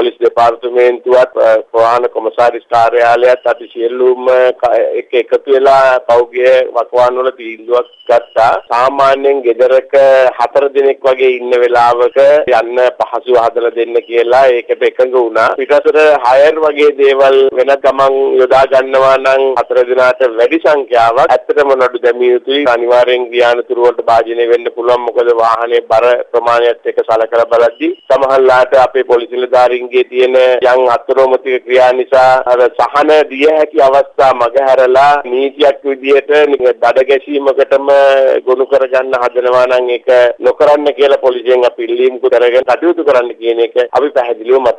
Police දෙපාර්තමේන්තුවත් ප්‍රවාහන කොමසාරිස් කාර්යාලයත් අපි සියලුම එක එකතු වෙලා පෞගිය වකවාන් වල තීන්දුවක් ගත්තා. සාමාන්‍යයෙන් ගෙදරක හතර දිනක් වගේ ඉන්න වෙලාවක යන්න පහසුව හදලා දෙන්න කියලා ඒකට එකඟ වුණා. පිටතට හයර් වගේ දේවල් වෙන ගමන් යොදා ගන්නවා නම් හතර දිනාට වැඩි සංඛ්‍යාවක් ඇත්තටම නඩු දැමිය යුතුයි. අනිවාර්යෙන් ගියානතුරු වලට භාජනය වෙන්න පුළුවන්. මොකද වාහනේ බර ප්‍රමාණයත් එක්ක සලකලා බලද්දී සමහරලාට අපේ පොලිස් නිලධාරීන්ගේ තියෙන යම් අත්නොමතික ක්‍රියා නිසා අර සහන දිය හැකි අවස්ථා මගහැරලා නීතියක් විදියට දඩ ගැසීමකටම ගොනු කරගන්න හදනවා නම් ඒක නොකරන්න කියලා පොලිසියෙන් අපි ඉල්ලීම් කරගෙන කටයුතු කරන්න කියන එක අපි පැහැදිලිව මතක්